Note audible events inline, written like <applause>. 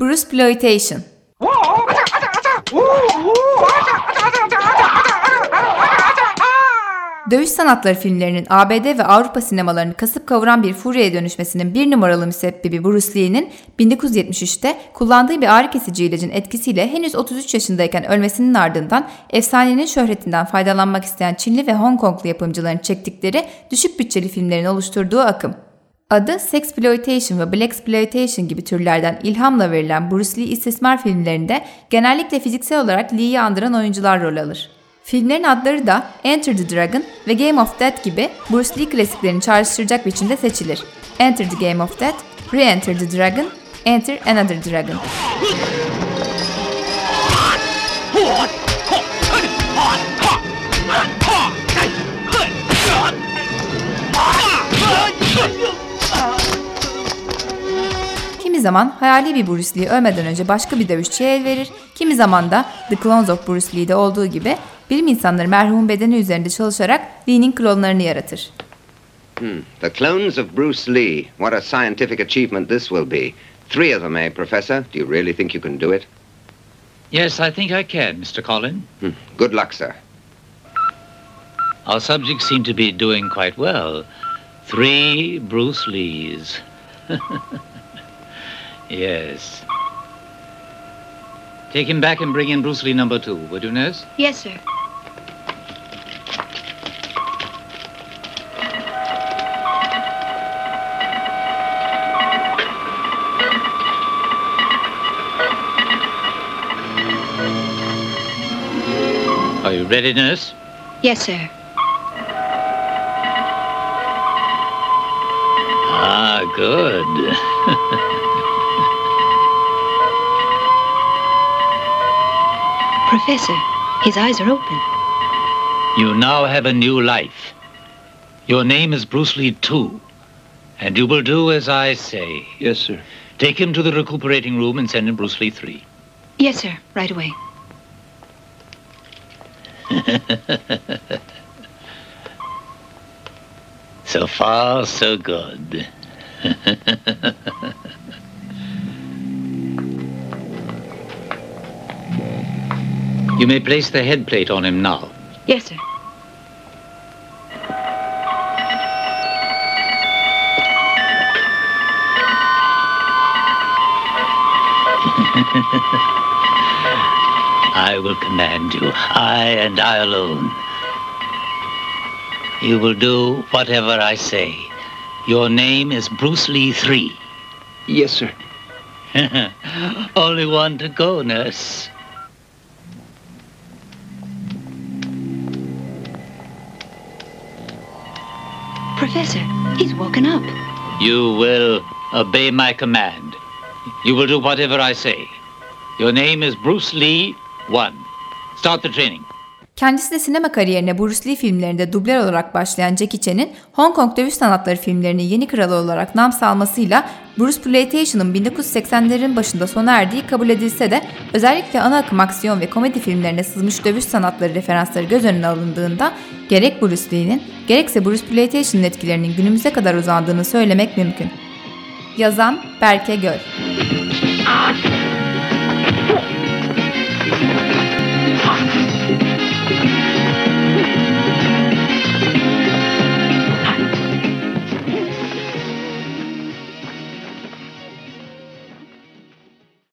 Bruceploitation Dövüş sanatları filmlerinin ABD ve Avrupa sinemalarını kasıp kavuran bir furyaya dönüşmesinin bir numaralı müsebbibi Bruce Lee'nin 1973'te kullandığı bir ağrı kesici ilacın etkisiyle henüz 33 yaşındayken ölmesinin ardından efsanenin şöhretinden faydalanmak isteyen Çinli ve Hong Konglu yapımcıların çektikleri düşük bütçeli filmlerin oluşturduğu akım. Adı Sexploitation ve Blaxploitation gibi türlerden ilhamla verilen Bruce Lee istismar filmlerinde genellikle fiziksel olarak Lee'yi andıran oyuncular rol alır. Filmlerin adları da Enter the Dragon ve Game of Death gibi Bruce Lee klasiklerini çağrıştıracak biçimde seçilir. Enter the Game of Death, Re-Enter the Dragon, Enter Another Dragon. Kimi zaman hayali bir Bruce Lee ölmeden önce başka bir dövüşçüye el verir, kimi zaman da The Clones of Bruce Lee'de olduğu gibi bilim insanları merhumun bedeni üzerinde çalışarak Lee'nin klonlarını yaratır. Hmm. The clones of Bruce Lee. What a scientific achievement this will be. Three of them, eh, Professor? Do you really think you can do it? Yes, I think I can, Mr. Collin. Hmm. Good luck, sir. Our subjects seem to be doing quite well. Three Bruce Lees. <laughs> yes. Take him back and bring in Bruce Lee number two, would you, nurse? Yes, sir. Are you ready, nurse? Yes, sir. Ah, good. <laughs> Professor, his eyes are open. You now have a new life. Your name is Bruce Lee too, and you will do as I say. Yes, sir. Take him to the recuperating room and send in Bruce Lee 3. Yes, sir. Right away. <laughs> So far, so good. <laughs> you may place the head plate on him now. Yes, sir. <laughs> I will command you, I and I alone. You will do whatever I say. Your name is Bruce Lee 3. Yes, sir. <laughs> Only one to go, nurse. Professor, he's woken up. You will obey my command. You will do whatever I say. Your name is Bruce Lee 1. Start the training. Kendisi de sinema kariyerine Bruce Lee filmlerinde dublör olarak başlayan Jackie Chan'in Hong Kong dövüş sanatları filmlerinin yeni kralı olarak nam salmasıyla Bruce Playstation'ın 1980'lerin başında sona erdiği kabul edilse de özellikle ana akım aksiyon ve komedi filmlerine sızmış dövüş sanatları referansları göz önüne alındığında gerek Bruce Lee'nin gerekse Bruce Playstation'ın etkilerinin günümüze kadar uzandığını söylemek mümkün. Yazan Berke Göl